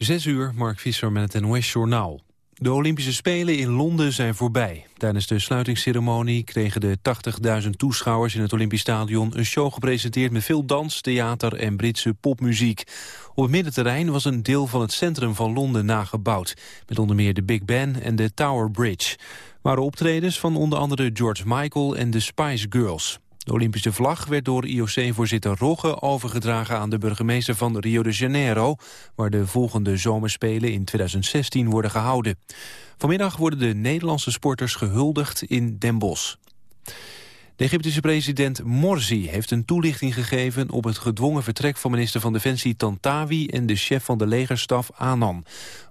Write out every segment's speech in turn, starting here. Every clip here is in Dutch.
Zes uur, Mark Visser met het NOS-journaal. De Olympische Spelen in Londen zijn voorbij. Tijdens de sluitingsceremonie kregen de 80.000 toeschouwers in het Olympisch Stadion een show gepresenteerd met veel dans, theater en Britse popmuziek. Op het middenterrein was een deel van het centrum van Londen nagebouwd, met onder meer de Big Ben en de Tower Bridge. waren optredens van onder andere George Michael en de Spice Girls. De Olympische vlag werd door IOC-voorzitter Rogge overgedragen aan de burgemeester van Rio de Janeiro, waar de volgende zomerspelen in 2016 worden gehouden. Vanmiddag worden de Nederlandse sporters gehuldigd in Den Bosch. De Egyptische president Morsi heeft een toelichting gegeven op het gedwongen vertrek van minister van Defensie Tantawi en de chef van de legerstaf Anan.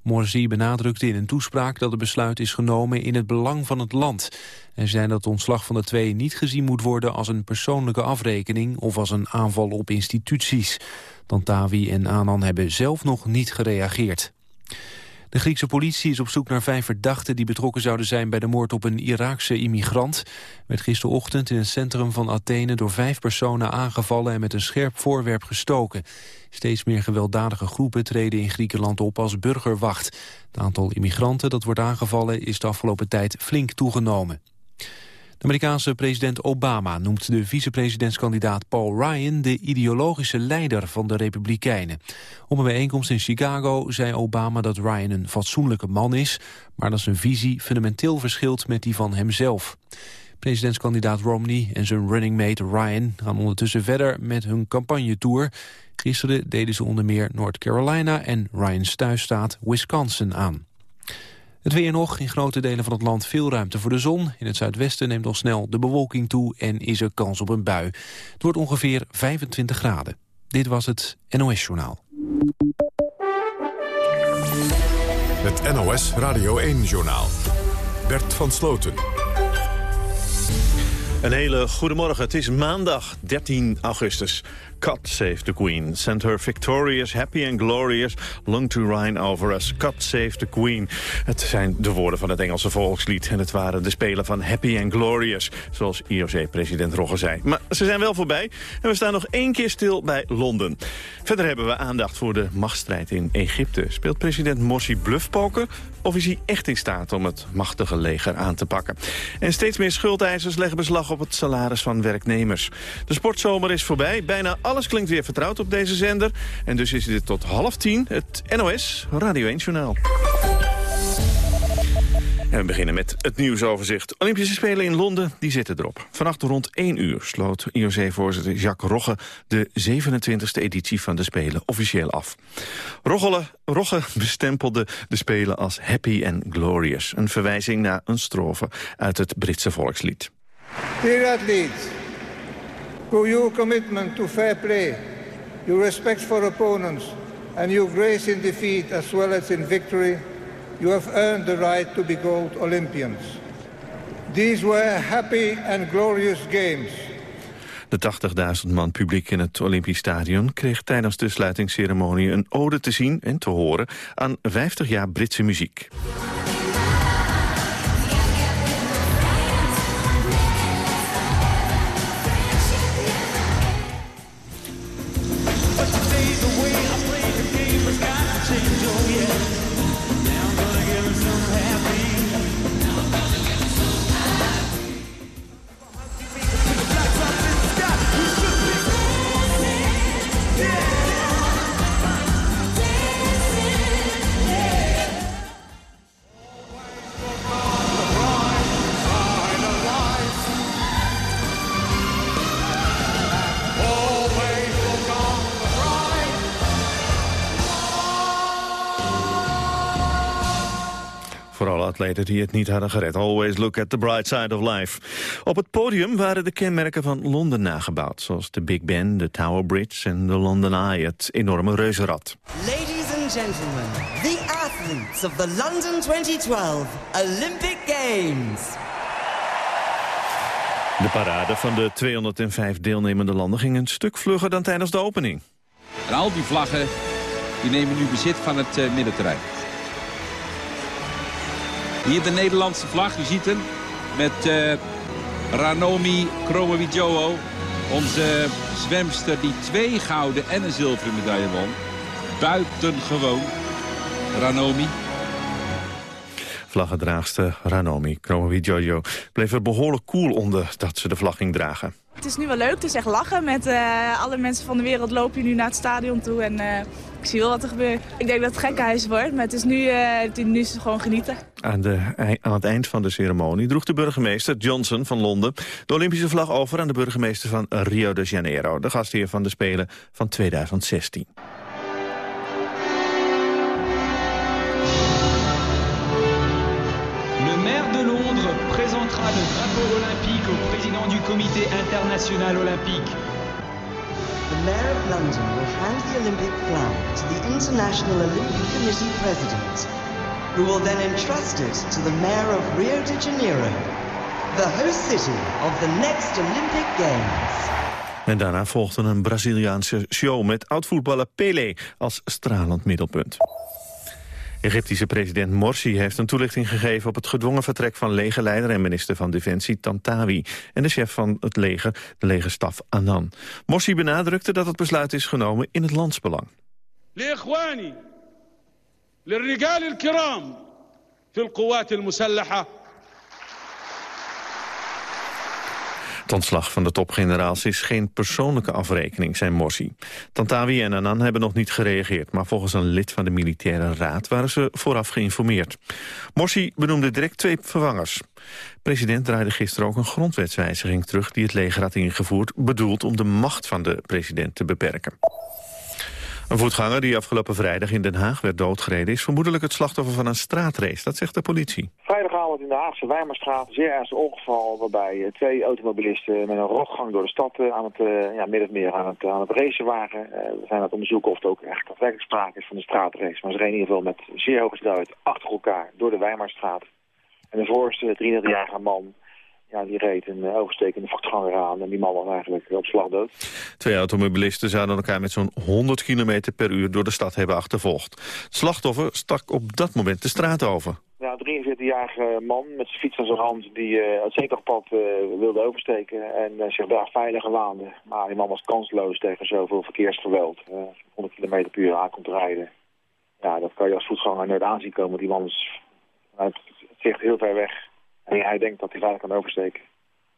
Morsi benadrukte in een toespraak dat het besluit is genomen in het belang van het land. Hij zei dat het ontslag van de twee niet gezien moet worden als een persoonlijke afrekening of als een aanval op instituties. Tantawi en Anan hebben zelf nog niet gereageerd. De Griekse politie is op zoek naar vijf verdachten die betrokken zouden zijn bij de moord op een Iraakse immigrant. Werd gisterochtend in het centrum van Athene door vijf personen aangevallen en met een scherp voorwerp gestoken. Steeds meer gewelddadige groepen treden in Griekenland op als burgerwacht. Het aantal immigranten dat wordt aangevallen is de afgelopen tijd flink toegenomen. Amerikaanse president Obama noemt de vicepresidentskandidaat Paul Ryan de ideologische leider van de Republikeinen. Op een bijeenkomst in Chicago zei Obama dat Ryan een fatsoenlijke man is, maar dat zijn visie fundamenteel verschilt met die van hemzelf. Presidentskandidaat Romney en zijn running mate Ryan gaan ondertussen verder met hun campagnetour. Gisteren deden ze onder meer North Carolina en Ryan's thuisstaat Wisconsin aan. Het weer nog, in grote delen van het land veel ruimte voor de zon. In het zuidwesten neemt al snel de bewolking toe en is er kans op een bui. Het wordt ongeveer 25 graden. Dit was het NOS Journaal. Het NOS Radio 1-journaal. Bert van Sloten. Een hele goede morgen. Het is maandag 13 augustus. God save the Queen. Send her victorious, happy and glorious, long to reign over us. God save the Queen. Het zijn de woorden van het Engelse volkslied. En het waren de spelen van happy and glorious, zoals IOC-president Rogge zei. Maar ze zijn wel voorbij en we staan nog één keer stil bij Londen. Verder hebben we aandacht voor de machtsstrijd in Egypte. Speelt president Morsi bluffpoker of is hij echt in staat om het machtige leger aan te pakken? En steeds meer schuldeisers leggen beslag op het salaris van werknemers. De sportzomer is voorbij. Bijna alles klinkt weer vertrouwd op deze zender. En dus is dit tot half tien het NOS Radio 1 Journaal. En we beginnen met het nieuwsoverzicht. Olympische Spelen in Londen, die zitten erop. Vannacht rond 1 uur sloot IOC-voorzitter Jacques Rogge... de 27e editie van de Spelen officieel af. Rogge, bestempelde de Spelen als happy and glorious. Een verwijzing naar een strofe uit het Britse volkslied. Dear athletes, through your commitment to fair play, your respect for opponents... and your grace in defeat as well as in victory... you have earned the right to be gold Olympians. These were happy and glorious games. De 80.000 man publiek in het Olympisch Stadion kreeg tijdens de sluitingsceremonie een ode te zien en te horen aan 50 jaar Britse muziek. Vooral atleten die het niet hadden gered. Always look at the bright side of life. Op het podium waren de kenmerken van Londen nagebouwd. Zoals de Big Ben, de Tower Bridge en de London Eye. Het enorme reuzenrad. Ladies and gentlemen, the athletes of the London 2012 Olympic Games. De parade van de 205 deelnemende landen ging een stuk vlugger dan tijdens de opening. En al die vlaggen die nemen nu bezit van het uh, middenterrein. Hier de Nederlandse vlag, u ziet hem. Met uh, Ranomi Kromowidjojo. Onze zwemster die twee gouden en een zilveren medaille won. Buitengewoon. Ranomi. Vlaggedraagster Ranomi Jojo bleef er behoorlijk cool onder dat ze de vlag ging dragen. Het is nu wel leuk, het is echt lachen. Met uh, alle mensen van de wereld lopen nu naar het stadion toe en uh, ik zie wel wat er gebeurt. Ik denk dat het gekkenhuis wordt, maar het is nu, uh, nu is het gewoon genieten. Aan, de, aan het eind van de ceremonie droeg de burgemeester Johnson van Londen... de Olympische vlag over aan de burgemeester van Rio de Janeiro... de gastheer van de Spelen van 2016. Comité international olympique. The Mayor of London will hand the Olympic flag to the International Olympic Committee President, who will then entrust it to the Mayor of Rio de Janeiro, the host city of the next Olympic Games. En daarna volgde een Braziliaanse show met oud-voetballer Pelé als stralend middelpunt. Egyptische president Morsi heeft een toelichting gegeven op het gedwongen vertrek van legerleider en minister van Defensie Tantawi en de chef van het leger, de legerstaf Anan. Morsi benadrukte dat het besluit is genomen in het landsbelang. Het ontslag van de topgeneraals is geen persoonlijke afrekening, zei Morsi. Tantawi en Annan hebben nog niet gereageerd... maar volgens een lid van de militaire raad waren ze vooraf geïnformeerd. Morsi benoemde direct twee vervangers. President draaide gisteren ook een grondwetswijziging terug... die het leger had ingevoerd, bedoeld om de macht van de president te beperken. Een voetganger die afgelopen vrijdag in Den Haag werd doodgereden... is vermoedelijk het slachtoffer van een straatrace, dat zegt de politie. Vrijdagavond in de Haagse Wijmerstraat, zeer ernstig ongeval... waarbij eh, twee automobilisten met een rotgang door de stad eh, aan het, uh, ja, meer aan het, aan het racen waren. We zijn aan het onderzoeken of het ook echt daadwerkelijk sprake is van een straatrace. Maar ze reden in ieder geval met zeer hoge snelheid achter elkaar door de Wijmerstraat. En de voorste 33-jarige man ja, die reed een uh, overstekende voetganger aan en die man was eigenlijk op slag dood. Twee automobilisten zouden elkaar met zo'n 100 km per uur door de stad hebben achtervolgd. Het slachtoffer stak op dat moment de straat over. Ja, een 43-jarige man met zijn fiets aan zijn hand die uh, het zekerpad uh, wilde oversteken en uh, zich daar veilig waande. Maar die man was kansloos tegen zoveel verkeersgeweld. 100 km per uur aankomt rijden. Ja, dat kan je als voetganger nooit aanzien komen. Die man is het zicht heel ver weg. En hij denkt dat hij veilig kan oversteken.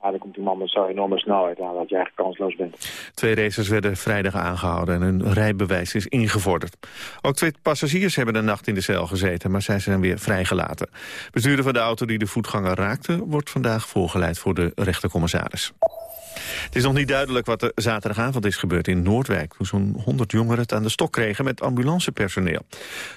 Maar dan komt die man met zo'n enorme snelheid aan dat je eigenlijk kansloos bent. Twee racers werden vrijdag aangehouden en hun rijbewijs is ingevorderd. Ook twee passagiers hebben een nacht in de cel gezeten, maar zij zijn weer vrijgelaten. Bestuurder van de auto die de voetganger raakte... wordt vandaag voorgeleid voor de rechtercommissaris. Het is nog niet duidelijk wat er zaterdagavond is gebeurd in Noordwijk... toen zo'n 100 jongeren het aan de stok kregen met ambulancepersoneel.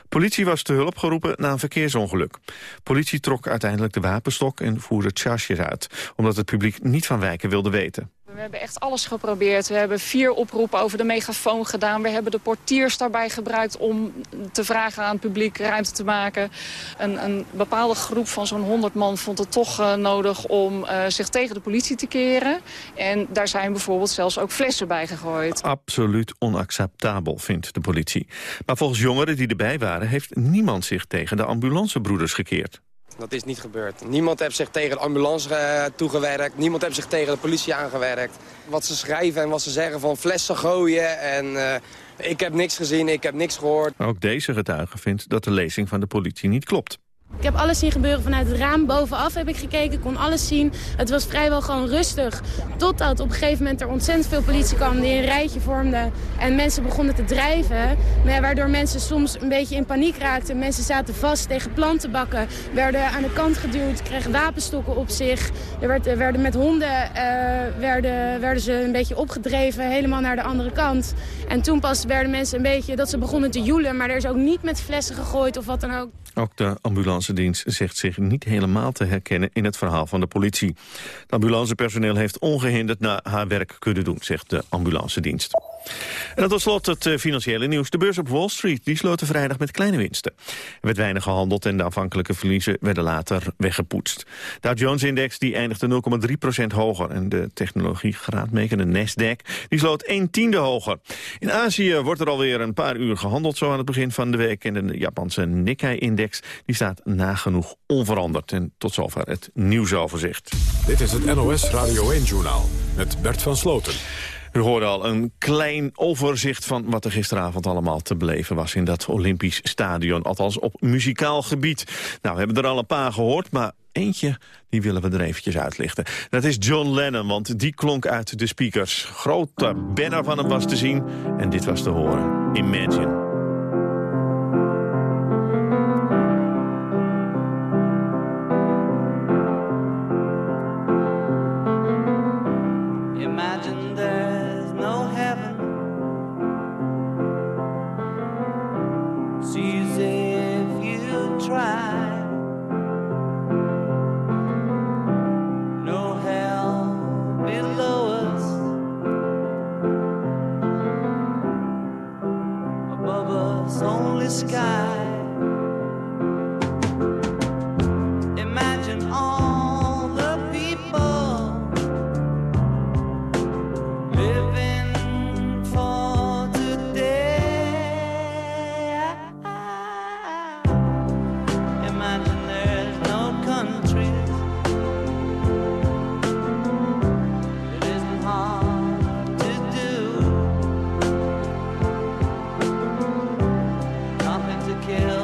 Politie was te hulp geroepen na een verkeersongeluk. Politie trok uiteindelijk de wapenstok en voerde charges uit... omdat het publiek niet van wijken wilde weten. We hebben echt alles geprobeerd. We hebben vier oproepen over de megafoon gedaan. We hebben de portiers daarbij gebruikt om te vragen aan het publiek ruimte te maken. Een, een bepaalde groep van zo'n 100 man vond het toch uh, nodig om uh, zich tegen de politie te keren. En daar zijn bijvoorbeeld zelfs ook flessen bij gegooid. Absoluut onacceptabel, vindt de politie. Maar volgens jongeren die erbij waren... heeft niemand zich tegen de ambulancebroeders gekeerd. Dat is niet gebeurd. Niemand heeft zich tegen de ambulance uh, toegewerkt. Niemand heeft zich tegen de politie aangewerkt. Wat ze schrijven en wat ze zeggen van flessen gooien. En uh, ik heb niks gezien, ik heb niks gehoord. Ook deze getuige vindt dat de lezing van de politie niet klopt. Ik heb alles zien gebeuren vanuit het raam. Bovenaf heb ik gekeken, kon alles zien. Het was vrijwel gewoon rustig. Totdat op een gegeven moment er ontzettend veel politie kwam... die een rijtje vormden en mensen begonnen te drijven. Waardoor mensen soms een beetje in paniek raakten. Mensen zaten vast tegen plantenbakken. Werden aan de kant geduwd, kregen wapenstokken op zich. Er werd, werden met honden uh, werden, werden ze een beetje opgedreven, helemaal naar de andere kant. En toen pas werden mensen een beetje dat ze begonnen te joelen. Maar er is ook niet met flessen gegooid of wat dan ook. Ook de ambulancedienst zegt zich niet helemaal te herkennen in het verhaal van de politie. Het ambulancepersoneel heeft ongehinderd naar haar werk kunnen doen, zegt de ambulancedienst. En tot slot het eh, financiële nieuws. De beurs op Wall Street die sloten vrijdag met kleine winsten. Er werd weinig gehandeld en de afhankelijke verliezen werden later weggepoetst. De Jones-index die eindigde 0,3% hoger. En de technologiegraadmeker, de Nasdaq, die sloot 1 tiende hoger. In Azië wordt er alweer een paar uur gehandeld zo aan het begin van de week. En de Japanse Nikkei-index die staat nagenoeg onveranderd. En tot zover het nieuwsoverzicht. Dit is het NOS Radio 1-journaal met Bert van Sloten. U hoorde al een klein overzicht van wat er gisteravond allemaal te beleven was in dat Olympisch stadion. Althans op muzikaal gebied. Nou, we hebben er al een paar gehoord, maar eentje die willen we er eventjes uitlichten. Dat is John Lennon, want die klonk uit de speakers. Grote banner van hem was te zien en dit was te horen. Imagine. Imagine sky. Kill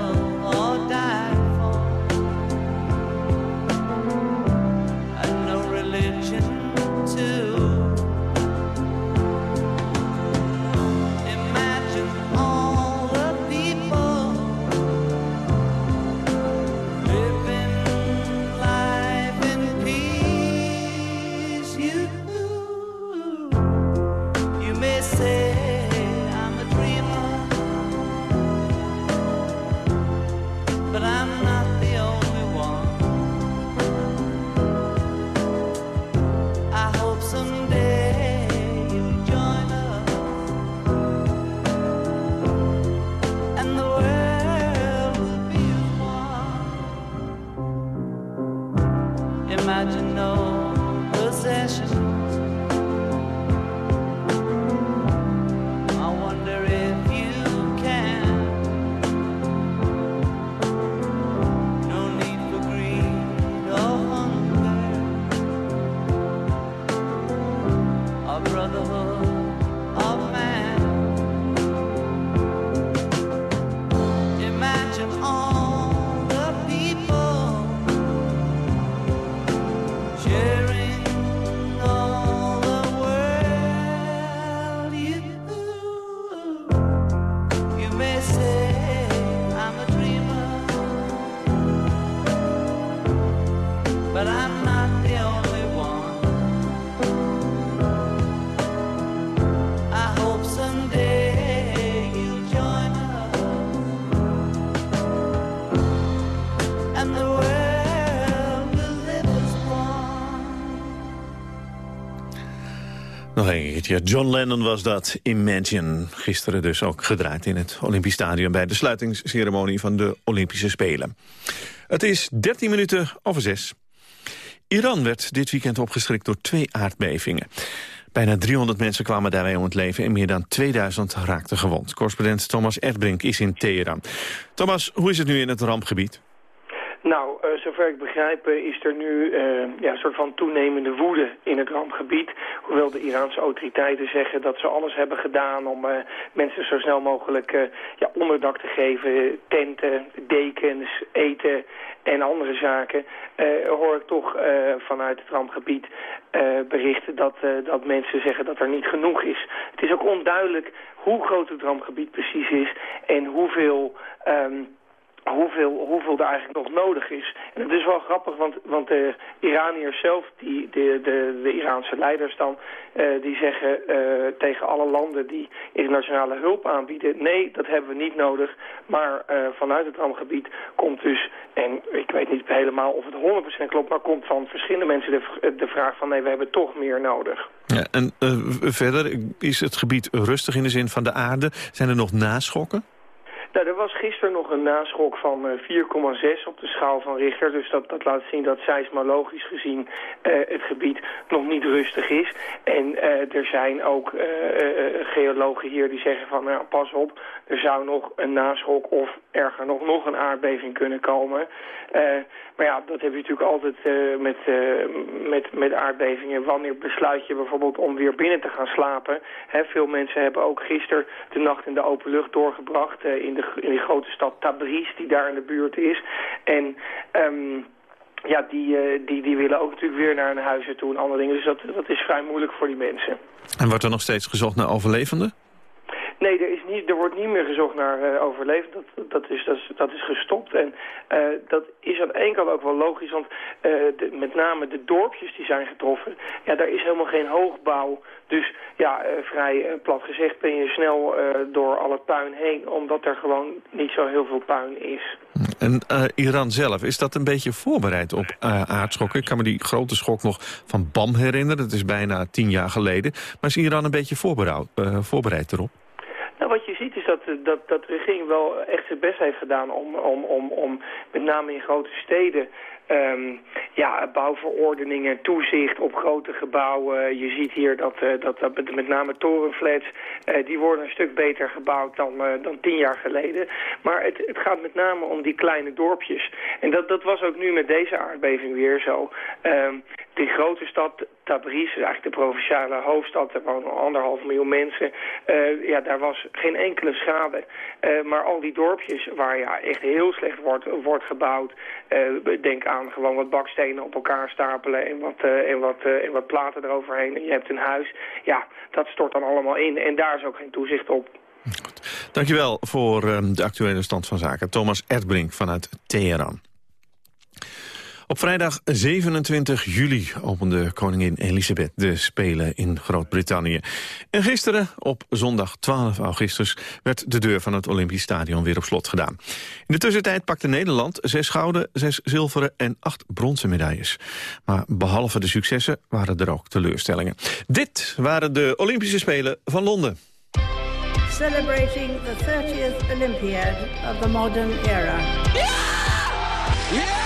Nog een keertje. John Lennon was dat. Imagine. Gisteren dus ook gedraaid in het Olympisch Stadion... bij de sluitingsceremonie van de Olympische Spelen. Het is 13 minuten over 6. Iran werd dit weekend opgeschrikt door twee aardbevingen. Bijna 300 mensen kwamen daarbij om het leven... en meer dan 2000 raakten gewond. Correspondent Thomas Erdbrink is in Teheran. Thomas, hoe is het nu in het rampgebied? Nou, eh, zover ik begrijp eh, is er nu eh, ja, een soort van toenemende woede in het rampgebied. Hoewel de Iraanse autoriteiten zeggen dat ze alles hebben gedaan om mensen zo snel mogelijk ja, onderdak te geven. Tenten, dekens, eten en andere zaken. hoor ik toch vanuit het rampgebied berichten dat, dat mensen zeggen dat er niet genoeg is. Het is ook onduidelijk hoe groot het rampgebied precies is en hoeveel... ehm, hoeveel, hoeveel er eigenlijk nog nodig is. En het is wel grappig, want, want de Iraniërs zelf, die, de, de, de Iraanse leiders dan, eh, die zeggen eh, tegen alle landen die internationale hulp aanbieden, nee, dat hebben we niet nodig. Maar eh, vanuit het rampgebied komt dus, en ik weet niet helemaal of het 100% klopt, maar komt van verschillende mensen de, de vraag van nee, we hebben toch meer nodig. Ja, en verder is het gebied rustig in de zin van de aarde. Zijn er nog naschokken? Nou, er was gisteren nog een naschok van uh, 4,6 op de schaal van Richter. Dus dat, dat laat zien dat seismologisch gezien uh, het gebied nog niet rustig is. En uh, er zijn ook geologen hier die zeggen van, nou, pas op, er zou nog een naschok of erger nog, nog een aardbeving kunnen komen. Maar ja, dat heb je natuurlijk altijd met, met, met aardbevingen. Wanneer besluit je bijvoorbeeld om weer binnen te gaan slapen? He, veel mensen hebben ook gisteren de nacht in de open lucht doorgebracht in, de, in die grote stad Tabriz, die daar in de buurt is. En... Um, ja, die, die, die willen ook natuurlijk weer naar hun huizen toe en andere dingen. Dus dat, dat is vrij moeilijk voor die mensen. En wordt er nog steeds gezocht naar overlevenden? Nee, er, is niet, er wordt niet meer gezocht naar uh, overlevend. Dat, dat, is, dat, is, dat is gestopt. En uh, dat is aan ene kant ook wel logisch, want de, met name de dorpjes die zijn getroffen, ja, daar is helemaal geen hoogbouw. Dus ja, vrij plat gezegd ben je snel door alle puin heen, omdat er gewoon niet zo heel veel puin is. En Iran zelf, is dat een beetje voorbereid op aardschokken? Ik kan me die grote schok nog van BAM herinneren, dat is bijna tien jaar geleden. Maar is Iran een beetje voorbereid erop? Nou, wat je ziet is dat, dat, dat de regering wel echt zijn best heeft gedaan om, om, om, om met name in grote steden Um, ja, bouwverordeningen, toezicht op grote gebouwen. Je ziet hier dat, uh, dat, dat met name torenflats, uh, die worden een stuk beter gebouwd dan, dan tien jaar geleden. Maar het, het gaat met name om die kleine dorpjes. En dat, dat was ook nu met deze aardbeving weer zo. Um, die grote stad Tabriz, eigenlijk de provinciale hoofdstad, er wonen anderhalf miljoen mensen. Uh, ja, daar was geen enkele schade. Uh, maar al die dorpjes waar ja, echt heel slecht wordt, wordt gebouwd. Uh, denk aan gewoon wat bakstenen op elkaar stapelen en wat, en, wat, en wat platen eroverheen. En je hebt een huis. Ja, dat stort dan allemaal in. En daar is ook geen toezicht op. Goed. Dankjewel voor de actuele stand van zaken. Thomas Erdbrink vanuit Teheran. Op vrijdag 27 juli opende koningin Elisabeth de Spelen in Groot-Brittannië. En gisteren, op zondag 12 augustus, werd de deur van het Olympisch Stadion weer op slot gedaan. In de tussentijd pakte Nederland zes gouden, zes zilveren en acht bronzen medailles. Maar behalve de successen waren er ook teleurstellingen. Dit waren de Olympische Spelen van Londen. Celebrating the 30th Olympiad of the modern era. Yeah!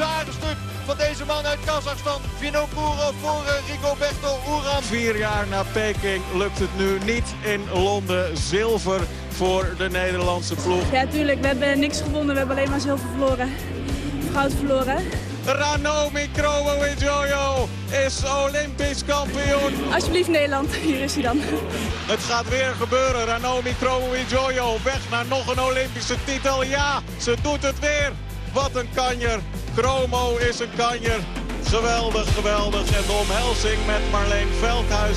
Een huzarenstuk van deze man uit Kazachstan. Vinokourov voor uh, Rigoberto Uran. Vier jaar na Peking lukt het nu niet in Londen. Zilver voor de Nederlandse ploeg. Ja, tuurlijk. We hebben niks gewonnen. We hebben alleen maar zilver verloren. Goud verloren. Ranomi Kromowidjojo is Olympisch kampioen. Alsjeblieft Nederland, hier is hij dan. Het gaat weer gebeuren. Ranomi Kromowidjojo weg naar nog een Olympische titel. Ja, ze doet het weer. Wat een kanjer. Chromo is een kanjer. Geweldig, geweldig. En de omhelzing met Marleen Veldhuis.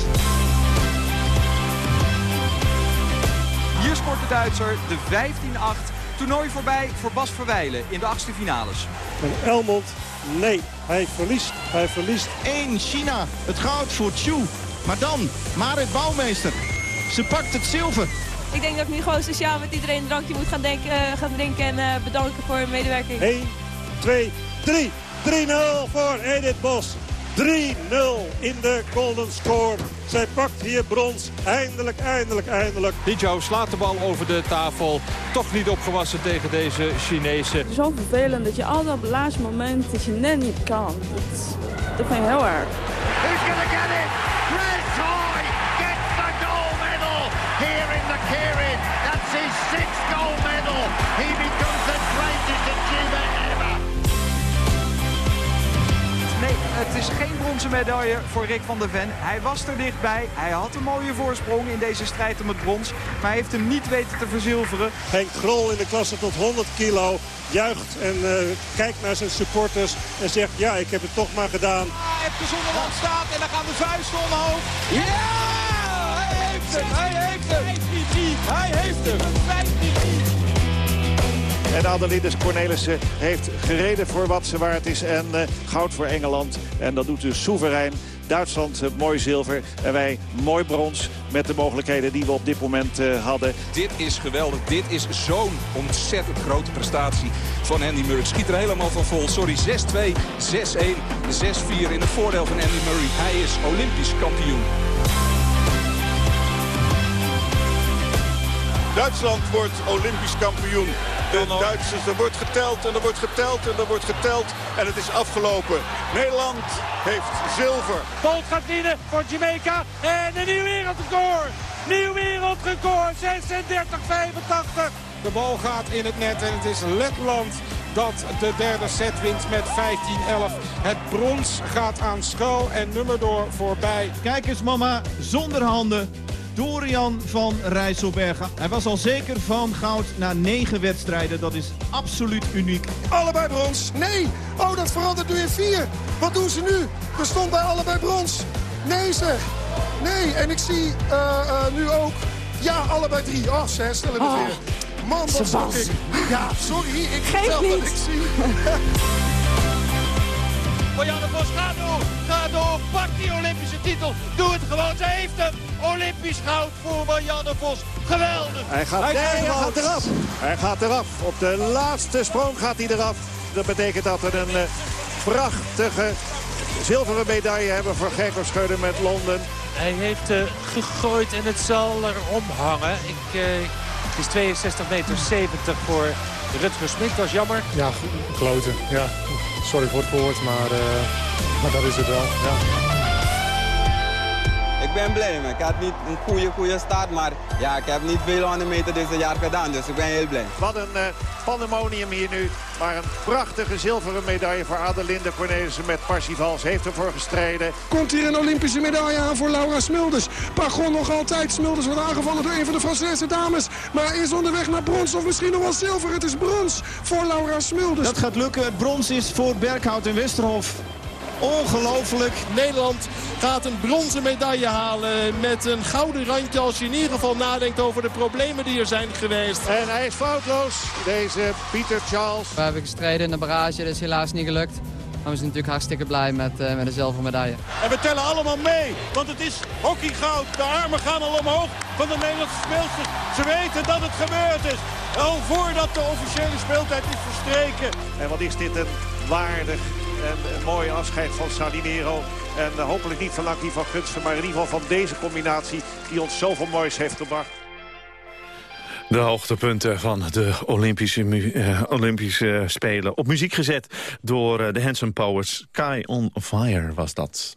Hier scoort de Duitser de 15-8. Toernooi voorbij voor Bas Verwijlen in de achtste finales. En Elmond, nee, hij verliest. Hij verliest. 1 China, het goud voor Chu. Maar dan, Marit Bouwmeester. Ze pakt het zilver. Ik denk dat ik nu gewoon sociaal met iedereen een drankje moet gaan, denken, uh, gaan drinken en uh, bedanken voor hun medewerking. 1, 2, 3. 3-0 voor Edith Bos. 3-0 in de golden score. Zij pakt hier brons. Eindelijk, eindelijk, eindelijk. Dijou slaat de bal over de tafel. Toch niet opgewassen tegen deze Chinezen. Zo vervelend dat je altijd op het laatste moment dat je net niet kan. Dat, dat vind ik heel erg. Who's gonna get it? Chris Nee, het is geen bronzen medaille voor Rick van der Ven. Hij was er dichtbij. Hij had een mooie voorsprong in deze strijd om het brons. Maar hij heeft hem niet weten te verzilveren. Henk Grol in de klasse tot 100 kilo juicht en uh, kijkt naar zijn supporters en zegt... ja, ik heb het toch maar gedaan. Epke Zonderland staat en dan gaan de vuisten omhoog. Ja! Hij heeft hem! Hij heeft hem! Hij heeft hem! En Adelines Cornelissen heeft gereden voor wat ze waard is. En uh, goud voor Engeland. En dat doet ze soeverein. Duitsland uh, mooi zilver en wij mooi brons met de mogelijkheden die we op dit moment uh, hadden. Dit is geweldig. Dit is zo'n ontzettend grote prestatie van Andy Murray. Schiet er helemaal van vol. Sorry, 6-2, 6-1, 6-4 in het voordeel van Andy Murray. Hij is Olympisch kampioen. Duitsland wordt Olympisch kampioen. De Duitsers, er wordt geteld en er wordt geteld en er wordt geteld. En het is afgelopen. Nederland heeft zilver. Bolt gaat winnen voor Jamaica. En een nieuw wereldrecord. Nieuw wereldrecord. 36-85. De bal gaat in het net en het is Letland dat de derde set wint met 15-11. Het brons gaat aan Skull en Nummerdoor voorbij. Kijk eens mama, zonder handen. Dorian van Rijsselbergen. Hij was al zeker van goud na negen wedstrijden. Dat is absoluut uniek. Allebei brons. Nee. Oh, dat verandert nu in vier. Wat doen ze nu? Er stond bij allebei brons. Nee zeg. Nee. En ik zie uh, uh, nu ook... Ja, allebei drie. Oh, ze herstellen het oh. weer. Man, wat zag ik. Ja, sorry. Ik Geef vertel niet. wat ik zie. Marianne Vos, ga door. Ga door. Pak die Olympische titel. Doe het gewoon. Ze heeft hem. Olympisch goud voor Marianne Vos. Geweldig. Hij gaat, nee, hij gaat eraf. Hij gaat eraf. Op de laatste sprong gaat hij eraf. Dat betekent dat we een uh, prachtige zilveren medaille hebben voor Gerko Scheuden met Londen. Hij heeft uh, gegooid en het zal erom hangen. Ik, uh, het is 62 meter 70 voor Rutger Smit. Dat is jammer. Ja, kloten. Ja. Sorry voor het woord, maar, uh, maar dat is het wel. Ja. Ik ben blij mee. Ik had niet een goede, goede start, maar ja, ik heb niet veel aan de meter dit jaar gedaan, dus ik ben heel blij. Wat een uh, pandemonium hier nu. Maar een prachtige zilveren medaille voor Adelinde Cornelissen met Parsifal. Ze heeft ervoor gestreden. Komt hier een Olympische medaille aan voor Laura Smulders. Pagon nog altijd. Smulders wordt aangevallen door een van de Franse dames. Maar is onderweg naar brons of misschien nog wel zilver. Het is brons voor Laura Smulders. Dat gaat lukken. Het brons is voor Berghout en Westerhof. Ongelooflijk. Nederland gaat een bronzen medaille halen met een gouden randje als je in ieder geval nadenkt over de problemen die er zijn geweest. En hij is foutloos, deze Pieter Charles. We hebben gestreden in de barrage, dat is helaas niet gelukt. Maar we zijn natuurlijk hartstikke blij met, uh, met de zilveren medaille. En we tellen allemaal mee, want het is hockeygoud. De armen gaan al omhoog van de Nederlandse speelsters. Ze weten dat het gebeurd is. Al voordat de officiële speeltijd is verstreken. En wat is dit een waardig en een mooi afscheid van Salinero. En uh, hopelijk niet van Lucky van Gunsten, maar in ieder geval van deze combinatie die ons zoveel moois heeft gebracht. De hoogtepunten van de Olympische, uh, Olympische Spelen op muziek gezet door uh, de Handsome Powers. Sky on Fire was dat.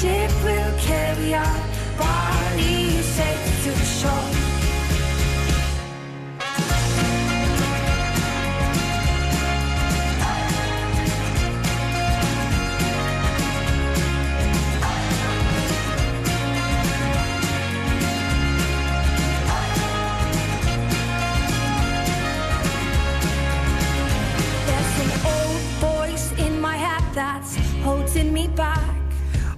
ship will carry our bodies safe to the shore. There's an old voice in my head that's holding me back.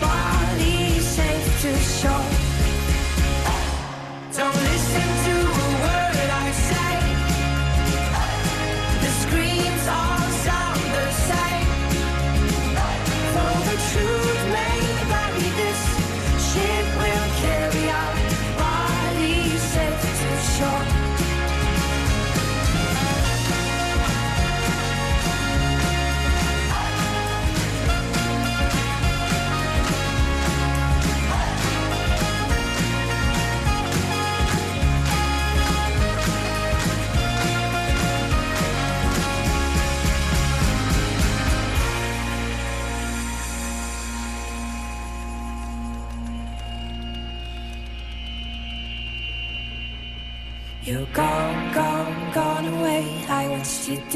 bodies safe to shore. Don't listen to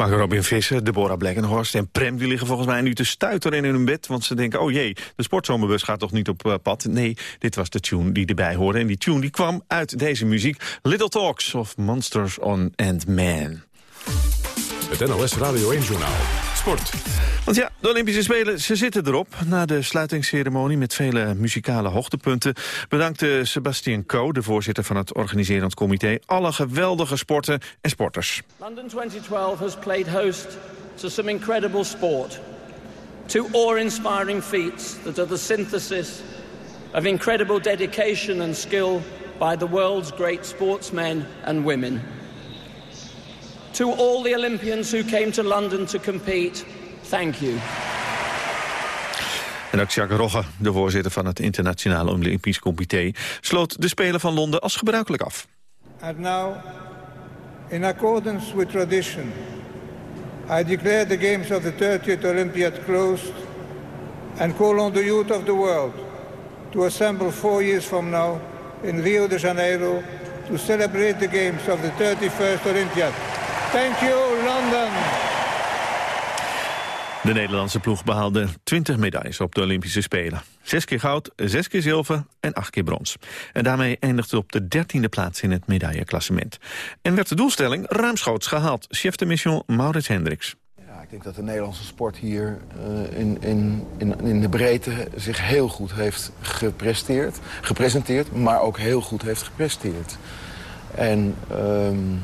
Marco Robin Visser, Deborah Blekkenhorst en Prem... die liggen volgens mij nu te stuiteren in hun bed... want ze denken, oh jee, de sportzomerbus gaat toch niet op eh, pad? Nee, dit was de tune die erbij hoorde. En die tune die kwam uit deze muziek. Little Talks of Monsters on and Man. Het NOS Radio 1-journaal. Sport. Want ja, de Olympische Spelen, ze zitten erop. Na de sluitingsceremonie met vele muzikale hoogtepunten... bedankte Sebastien Coe, de voorzitter van het organiserend comité... alle geweldige sporten en sporters. London 2012 has played host to some incredible sport. Two awe-inspiring feats that are the synthesis of incredible dedication and skill by the world's great sportsmen and women. To all the Olympians who came to London to compete, thank you. En ook Jacques Rogge, de voorzitter van het Internationale Olympisch Comité... sloot de Spelen van Londen als gebruikelijk af. And now, in accordance with tradition, I declare the games of the 30th Olympiad closed and call on the youth of the world to assemble four years from now in Rio de Janeiro to celebrate the games of the 31st Olympiad. Thank you, London. De Nederlandse ploeg behaalde 20 medailles op de Olympische Spelen. Zes keer goud, zes keer zilver en acht keer brons. En daarmee eindigde op de dertiende plaats in het medailleklassement. En werd de doelstelling ruimschoots gehaald. Chef de mission Maurits Hendricks. Ja, ik denk dat de Nederlandse sport hier uh, in, in, in, in de breedte zich heel goed heeft gepresteerd, gepresenteerd, maar ook heel goed heeft gepresteerd. En um,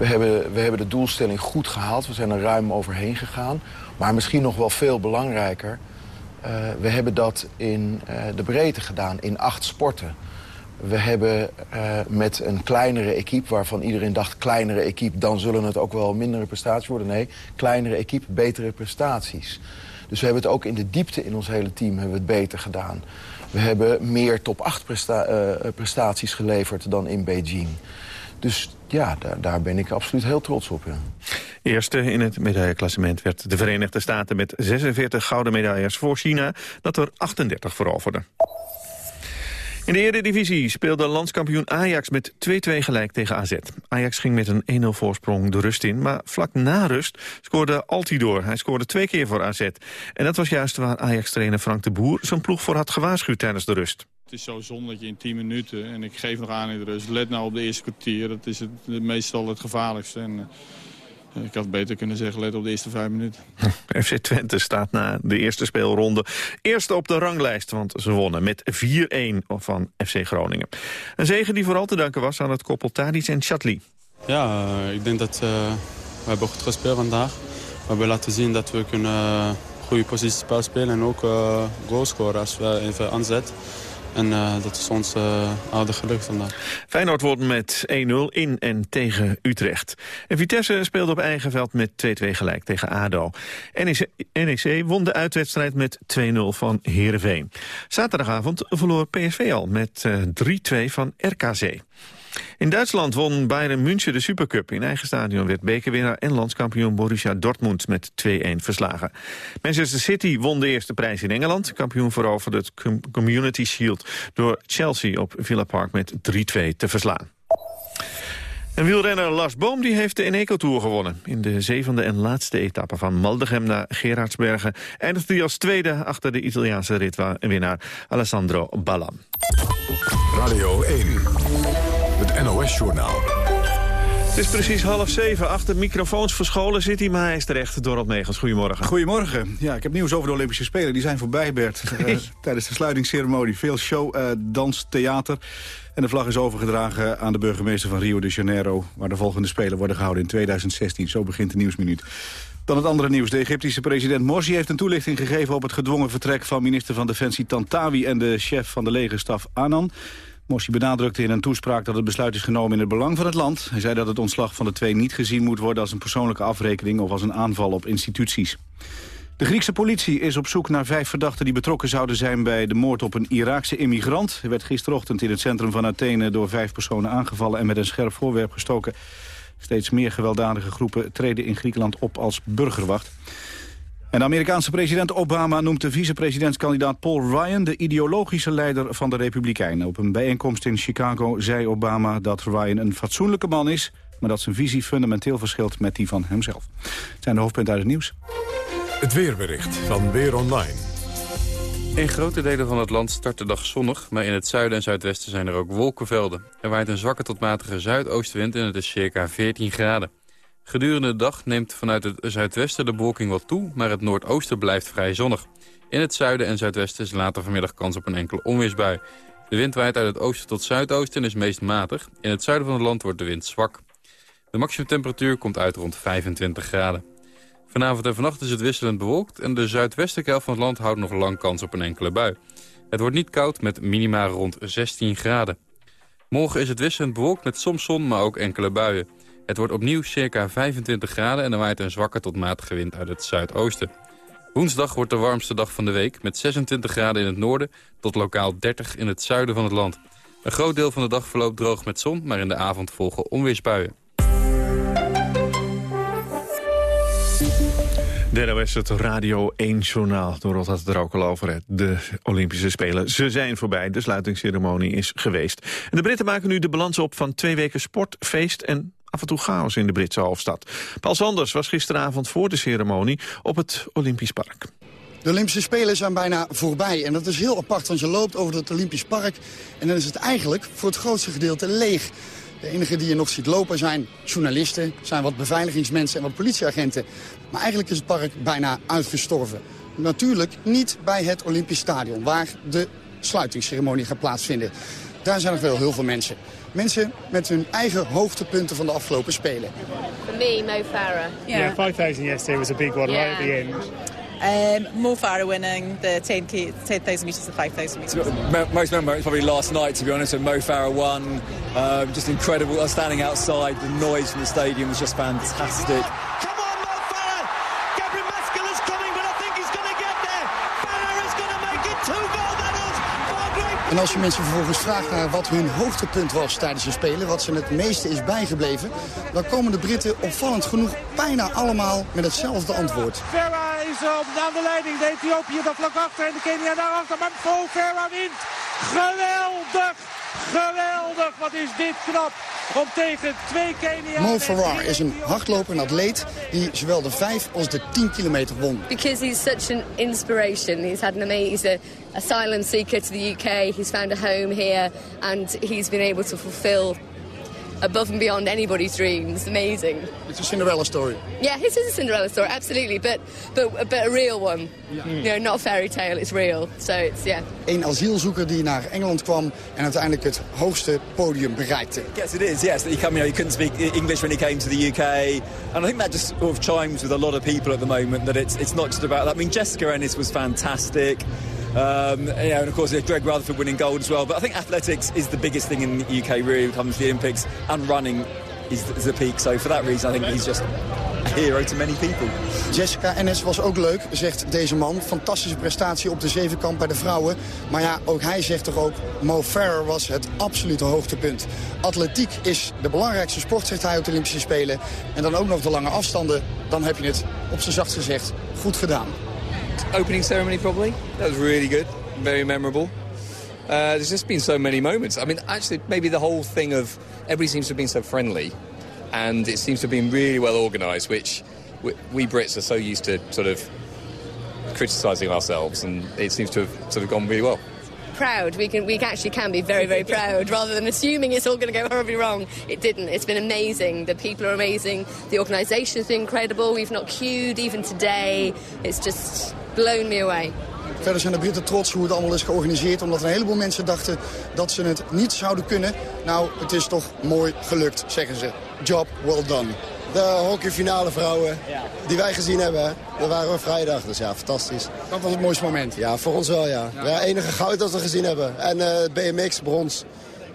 we, hebben, we hebben de doelstelling goed gehaald, we zijn er ruim overheen gegaan. Maar misschien nog wel veel belangrijker, uh, we hebben dat in uh, de breedte gedaan, in acht sporten. We hebben uh, met een kleinere equipe, waarvan iedereen dacht... kleinere equipe, dan zullen het ook wel mindere prestaties worden. Nee, kleinere equipe, betere prestaties. Dus we hebben het ook in de diepte in ons hele team hebben we het beter gedaan. We hebben meer top 8 presta uh, prestaties geleverd dan in Beijing. Dus ja, daar, daar ben ik absoluut heel trots op. Eerste in het medailleklassement werd de Verenigde Staten met 46 gouden medailles voor China, dat er 38 veroverde. In de Eredivisie speelde landskampioen Ajax met 2-2 gelijk tegen AZ. Ajax ging met een 1-0 voorsprong de rust in, maar vlak na rust scoorde Altidor. Hij scoorde twee keer voor AZ. En dat was juist waar Ajax-trainer Frank de Boer zijn ploeg voor had gewaarschuwd tijdens de rust. Het is zo zonde dat je in 10 minuten, en ik geef nog aan in de rust, let nou op de eerste kwartier. Dat is het, meestal het gevaarlijkste. En, uh, ik had beter kunnen zeggen, let op de eerste vijf minuten. FC Twente staat na de eerste speelronde eerste op de ranglijst. Want ze wonnen met 4-1 van FC Groningen. Een zegen die vooral te danken was aan het koppel Tadic en Chatli. Ja, uh, ik denk dat uh, we hebben goed gespeeld vandaag. We hebben laten zien dat we kunnen goede positiespel spelen en ook goals scoren als we even aanzetten. En uh, dat is ons uh, aardig gelukt vandaag. Feyenoord wordt met 1-0 in en tegen Utrecht. En Vitesse speelde op eigen veld met 2-2 gelijk tegen ADO. NEC, NEC won de uitwedstrijd met 2-0 van Heerenveen. Zaterdagavond verloor PSV al met uh, 3-2 van RKC. In Duitsland won Bayern München de Supercup. In eigen stadion werd bekerwinnaar en landskampioen Borussia Dortmund met 2-1 verslagen. Manchester City won de eerste prijs in Engeland. Kampioen veroverde het Community Shield door Chelsea op Villa Park met 3-2 te verslaan. En wielrenner Lars Boom die heeft de Eneco Tour gewonnen. In de zevende en laatste etappe van Maldegem naar Gerardsbergen... eindigde hij als tweede achter de Italiaanse ritwinnaar Alessandro Ballan. Radio 1, het NOS-journaal. Het is precies half zeven. Achter microfoons verscholen zit hij, maar hij is terecht. Dorot Megens, goedemorgen. Goedemorgen. Ja, ik heb nieuws over de Olympische Spelen. Die zijn voorbij, Bert. uh, tijdens de sluitingsceremonie. Veel show, uh, dans, theater. En de vlag is overgedragen aan de burgemeester van Rio de Janeiro... waar de volgende Spelen worden gehouden in 2016. Zo begint de Nieuwsminuut. Dan het andere nieuws. De Egyptische president Morsi heeft een toelichting gegeven... op het gedwongen vertrek van minister van Defensie Tantawi... en de chef van de legerstaf Anan. Morsi benadrukte in een toespraak dat het besluit is genomen in het belang van het land. Hij zei dat het ontslag van de twee niet gezien moet worden als een persoonlijke afrekening of als een aanval op instituties. De Griekse politie is op zoek naar vijf verdachten die betrokken zouden zijn bij de moord op een Iraakse immigrant. Hij werd gisterochtend in het centrum van Athene door vijf personen aangevallen en met een scherp voorwerp gestoken. Steeds meer gewelddadige groepen treden in Griekenland op als burgerwacht. En de Amerikaanse president Obama noemt de vicepresidentskandidaat Paul Ryan... de ideologische leider van de Republikeinen. Op een bijeenkomst in Chicago zei Obama dat Ryan een fatsoenlijke man is... maar dat zijn visie fundamenteel verschilt met die van hemzelf. Het zijn de hoofdpunten uit het nieuws. Het weerbericht van Weer Online. In grote delen van het land start de dag zonnig, maar in het zuiden en zuidwesten zijn er ook wolkenvelden. Er waait een zwakke tot matige zuidoostenwind en het is circa 14 graden. Gedurende de dag neemt vanuit het zuidwesten de bewolking wat toe, maar het noordoosten blijft vrij zonnig. In het zuiden en zuidwesten is later vanmiddag kans op een enkele onweersbui. De wind waait uit het oosten tot zuidoosten en is meest matig. In het zuiden van het land wordt de wind zwak. De maximumtemperatuur komt uit rond 25 graden. Vanavond en vannacht is het wisselend bewolkt... en de zuidwestelijke helft van het land houdt nog lang kans op een enkele bui. Het wordt niet koud met minima rond 16 graden. Morgen is het wisselend bewolkt met soms zon, maar ook enkele buien. Het wordt opnieuw circa 25 graden en er waait een zwakke tot matige wind uit het zuidoosten. Woensdag wordt de warmste dag van de week met 26 graden in het noorden... tot lokaal 30 in het zuiden van het land. Een groot deel van de dag verloopt droog met zon, maar in de avond volgen onweersbuien. De NOS, het Radio 1-journaal. Dorot had het er ook al over. De Olympische Spelen, ze zijn voorbij. De sluitingsceremonie is geweest. De Britten maken nu de balans op van twee weken sport, feest en af en toe chaos in de Britse hoofdstad. Paul Sanders was gisteravond voor de ceremonie op het Olympisch Park. De Olympische Spelen zijn bijna voorbij. En dat is heel apart, want je loopt over het Olympisch Park... en dan is het eigenlijk voor het grootste gedeelte leeg. De enigen die je nog ziet lopen zijn journalisten, zijn wat beveiligingsmensen en wat politieagenten. Maar eigenlijk is het park bijna uitgestorven. Natuurlijk niet bij het Olympisch Stadion, waar de sluitingsceremonie gaat plaatsvinden. Daar zijn nog wel heel veel mensen. Mensen met hun eigen hoogtepunten van de afgelopen Spelen. For me, Mo Farah. Yeah, 5,000 yesterday was a big one Yeah. right at the end. Um, Mo Farah winning the 10 k 10,000 metres and 5,000 metres. Mo- Most memorable is probably last night, to be honest, when Mo Farah won. Um, just incredible. I was standing outside. The noise from the stadium was just fantastic. Gabriel Maskell is coming, but I think he's going to get there. Farah is going to make it two gold medals for Great En als je mensen vervolgens vraagt naar wat hun hoogtepunt was tijdens de Spelen... wat ze het meeste is bijgebleven... dan komen de Britten opvallend genoeg bijna allemaal met hetzelfde antwoord. Farah is op aan de leiding. De Ethiopië daar vlak achter en de Kenia daarachter. Maar Mo Farah wint. Geweldig! Geweldig! Wat is dit knap om tegen twee Kenianen... Mo Farah is een hardloper, een atleet... die zowel de 5 als de 10 kilometer won. Because he's such an inspiration. He's had an amazing, he's a asylum seeker to the UK. He's found a home here and he's been able to fulfill above and beyond anybody's dreams. Amazing. It's a Cinderella story. Yeah, it is a Cinderella story, absolutely, but but but a real one. You know, not a fairy tale. It's real. So it's yeah. Een asielzoeker die naar Engeland kwam en uiteindelijk het hoogste podium bereikte. Yes, it is. Yes, he come. You couldn't speak English when he came to the UK, and I think that just sort of chimes with a lot of people at the moment. That it's it's not just about that. I mean, Jessica Ennis was fantastic. Um, and of course, Greg Rutherford winning gold as well. But I think athletics is the biggest thing in the UK really when it comes to the Olympics, and running is the peak. So for that reason, I think he's just hero to many people. Jessica Ennis was ook leuk, zegt deze man. Fantastische prestatie op de zevenkamp bij de vrouwen. Maar ja, ook hij zegt toch ook... Mo Farah was het absolute hoogtepunt. Atletiek is de belangrijkste sport, zegt hij op de Olympische Spelen. En dan ook nog de lange afstanden. Dan heb je het, op zijn zacht gezegd, goed gedaan. Opening ceremony probably. That was really good. Very memorable. Uh, there's just been so many moments. I mean, actually, maybe the whole thing of everybody seems to have been so friendly, and it seems to have been really well organised, which we, we Brits are so used to sort of criticising ourselves, and it seems to have sort of gone really well. proud. We can we actually can be very very proud rather than assuming it's all going to go horribly wrong. It didn't. It's been amazing. The people are amazing. The organisation's been incredible. We've not queued even today. It's just blown me away. Verder zijn de Britten trots hoe het allemaal is georganiseerd... omdat een heleboel mensen dachten dat ze het niet zouden kunnen. Nou, het is toch mooi gelukt, zeggen ze. Job well done. De hockeyfinale vrouwen die wij gezien hebben, dat waren we vrijdag. Dus ja, fantastisch. Dat was het mooiste moment? Ja, voor ons wel, ja. ja. enige goud dat we gezien hebben. En uh, BMX, brons.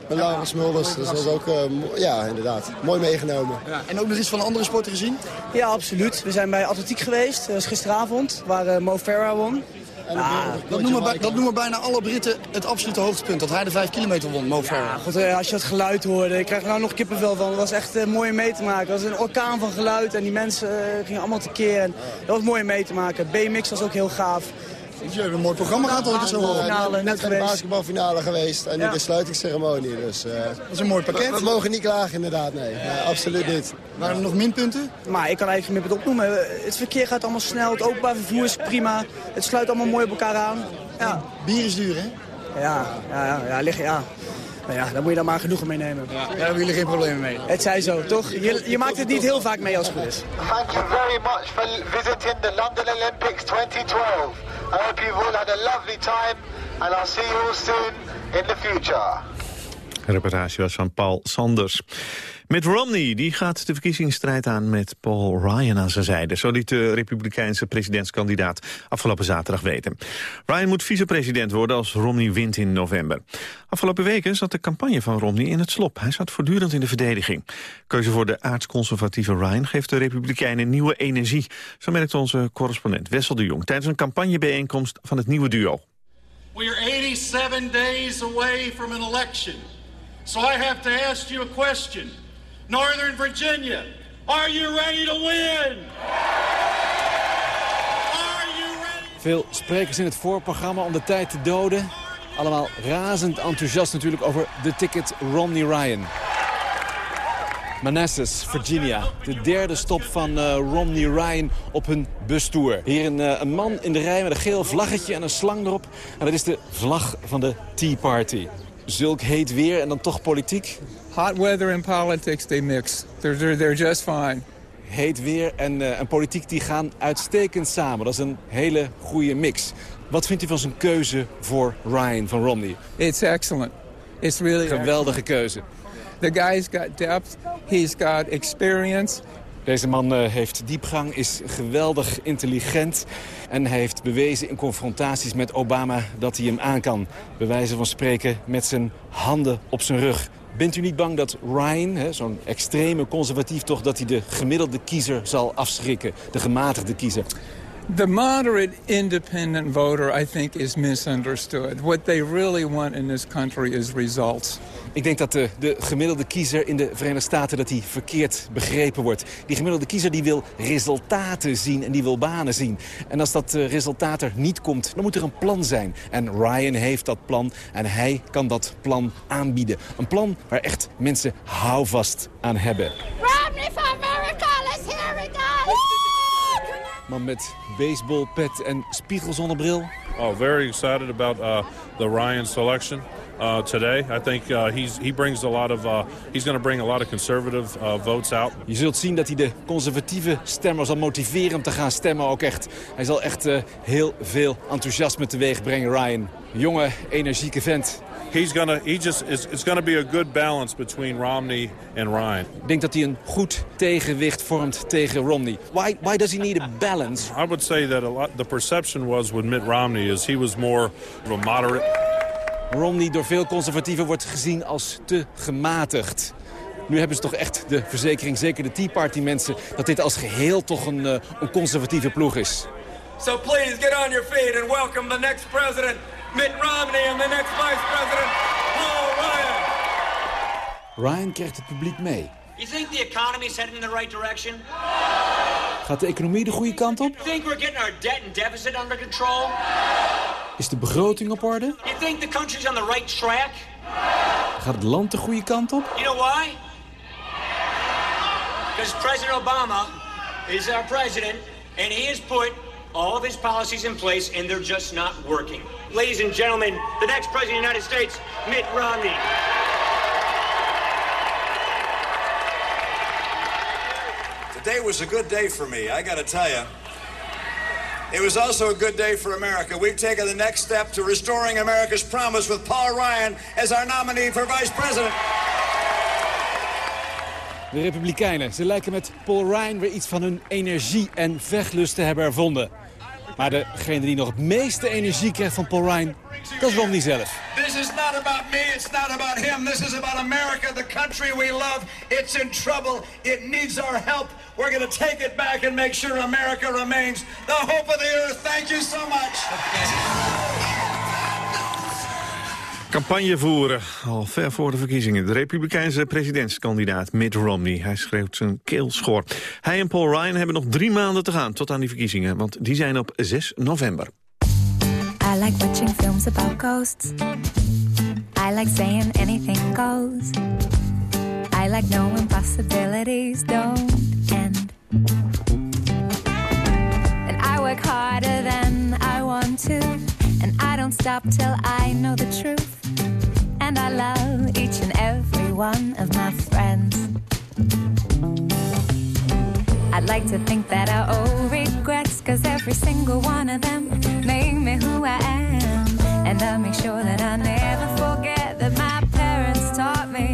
Met Laurens Smulders. Dus dat was ook, uh, ja, inderdaad, mooi meegenomen. Ja. En ook nog iets van andere sporten gezien? Ja, absoluut. We zijn bij atletiek geweest. Dat was gisteravond, waar uh, Mo Farah won. Ah, dat, noemen bij, dat, noemen bijna alle Britten het absolute hoogtepunt. Dat hij de 5 kilometer won, Mo Farah. Ja, goed, als je het geluid hoorde, ik krijg er nou nog kippenvel van. Het was echt uh, mooi mee te maken. Het was een orkaan van geluid en die mensen uh, gingen allemaal tekeer. En dat was mooi mee te maken. BMX was ook heel gaaf. Je hebt een mooi programma gehad, als ik het zo hoor. Finale, net bij de basketbalfinale geweest en nu de sluitingsceremonie. Dus, uh, dat is een mooi pakket. We, we mogen niet klagen inderdaad, nee. nee absoluut niet. Waren er nog minpunten? Maar ik kan eigenlijk niet meer opnoemen. Het verkeer gaat allemaal snel, het openbaar vervoer is prima. Het sluit allemaal mooi op elkaar aan. Ja. Bier is duur, hè? Ja, ja, ja, ja, lig, ja. Nou ja, daar moet je dan maar genoegen meenemen. Ja, daar hebben jullie geen problemen mee. Het zij zo, toch? Je, je maakt het niet heel vaak mee als het goed is. Thank you very much for visiting the London Olympics 2012. I hope you've all had a lovely time and I'll see you all soon in the future. De reportage was van Paul Sanders. Mitt Romney die gaat de verkiezingsstrijd aan met Paul Ryan aan zijn zijde. Zo liet de republikeinse presidentskandidaat afgelopen zaterdag weten. Ryan moet vicepresident worden als Romney wint in november. Afgelopen weken zat de campagne van Romney in het slop. Hij zat voortdurend in de verdediging. Keuze voor de aardsconservatieve Ryan geeft de republikeinen nieuwe energie. Zo merkt onze correspondent Wessel de Jong tijdens een campagnebijeenkomst van het nieuwe duo. We are 87 days away from an election. So I have to ask you a question. Northern Virginia, are you ready to win? Veel sprekers in het voorprogramma om de tijd te doden. Allemaal razend enthousiast natuurlijk over de ticket Romney Ryan. Manassas, Virginia. De derde stop van uh, Romney Ryan op hun bustour. Hier een, uh, een, man in de rij met een geel vlaggetje en een slang erop. En dat is de vlag van de Tea Party. Zulk heet weer en dan toch politiek? Hot weather and politics, they mix. They're, they're, they're just fine. Heet weer en, uh, en politiek die gaan uitstekend samen. Dat is een hele goede mix. Wat vindt u van zijn keuze voor Ryan van Romney? It's excellent. It's really Geweldige excellent. keuze. The guy's got depth. He's got experience. Deze man uh, heeft diepgang, is geweldig intelligent... en hij heeft bewezen in confrontaties met Obama dat hij hem aan kan. Bij wijze van spreken met zijn handen op zijn rug. Bent u niet bang dat Ryan, zo'n extreme conservatief toch... dat hij de gemiddelde kiezer zal afschrikken, de gematigde kiezer? The moderate independent voter, I think, is misunderstood. What they really want in this country is results. Ik denk dat de, de gemiddelde kiezer in de Verenigde Staten dat die verkeerd begrepen wordt. Die gemiddelde kiezer die wil resultaten zien en die wil banen zien. En als dat uh, resultaat er niet komt, dan moet er een plan zijn. En Ryan heeft dat plan en hij kan dat plan aanbieden. Een plan waar echt mensen houvast aan hebben. Romney for America, let's hear it Man met baseballpet en spiegelzonnebril. Oh, very excited about uh, the Ryan selection. Uh, today. I think uh, he's, he brings a lot of, uh, he's going to bring a lot of conservative uh, votes out. Je zult zien dat hij de conservatieve stemmers zal motiveren om te gaan stemmen ook echt. Hij zal echt uh, heel veel enthousiasme teweeg brengen, Ryan. Jonge, energieke vent. He's gonna, he just, it's, it's gonna be a good balance between Romney and Ryan. Ik denk dat hij een goed tegenwicht vormt tegen Romney. Why, why does he need a balance? I would say that a lot, the perception was with Mitt Romney is he was more of a moderate. Romney door veel conservatieven wordt gezien als te gematigd. Nu hebben ze toch echt de verzekering, zeker de Tea Party mensen... dat dit als geheel toch een, uh, een conservatieve ploeg is. So please get on your feet and welcome the next president, Mitt Romney, and the next vice president, Paul Ryan. Ryan krijgt het publiek mee. You think the economy is heading in the right direction? Gaat de economie de goede kant op? You think we're getting our debt and deficit under control? Is de begroting op orde? You think the country's on the right track? Gaat het land de goede kant op? You know why? Because President Obama is our president, and he has put all of his policies in place, and they're just not working. Ladies and gentlemen, the next president of the United States, Mitt Romney. Today was a good day for me, I gotta tell you. It was also a good day for America. We've taken the next step to restoring America's promise with Paul Ryan as our nominee for vice president. De Republikeinen, ze lijken met Paul Ryan weer iets van hun energie en vechtlust te hebben ervonden. Maar degene die nog het meeste energie krijgt van Paul Ryan, dat is Romney zelf. This is not about me, it's not about him. This is about America, the country we love. It's in trouble. It needs our help. We're going to take it back and make sure America remains the hope of the earth. Thank you so much. Campagne voeren, al ver voor de verkiezingen. De republikeinse presidentskandidaat Mitt Romney. Hij schreeuwt zijn keel schor. Hij en Paul Ryan hebben nog drie maanden te gaan tot aan die verkiezingen. Want die zijn op 6 november. I like watching films about ghosts. I like saying anything goes. I like knowing possibilities don't end. And I work harder than I want to. And I don't stop till I know the truth. I love each and every one of my friends. I'd like to think that I owe regrets, cause every single one of them made me who I am. And I make sure that I never forget that my parents taught me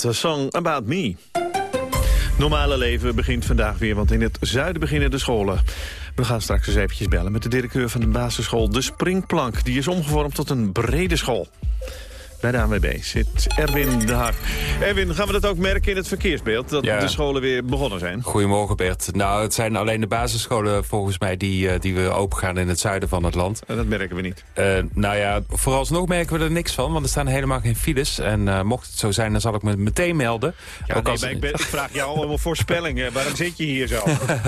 Grant, a song about me. normale leven begint vandaag weer, want in het zuiden beginnen de scholen. We gaan straks eens eventjes bellen met de directeur van de basisschool De Springplank. Die is omgevormd tot een brede school. Bij de ANWB zit Erwin de Hart. Erwin, gaan we dat ook merken in het verkeersbeeld? Dat Ja. de scholen weer begonnen zijn? Goedemorgen Bert. Nou, het zijn alleen de basisscholen volgens mij die, eh, die weer opengaan in het zuiden van het land. dat merken we niet. Eh, nou ja, vooralsnog merken we er niks van, want er staan helemaal geen files. En eh, mocht het zo zijn, dan zal ik me meteen melden. Ja, Ook nee, als- ik, ben- ik vraag jou allemaal voorspellingen. Waarom zit je hier zo?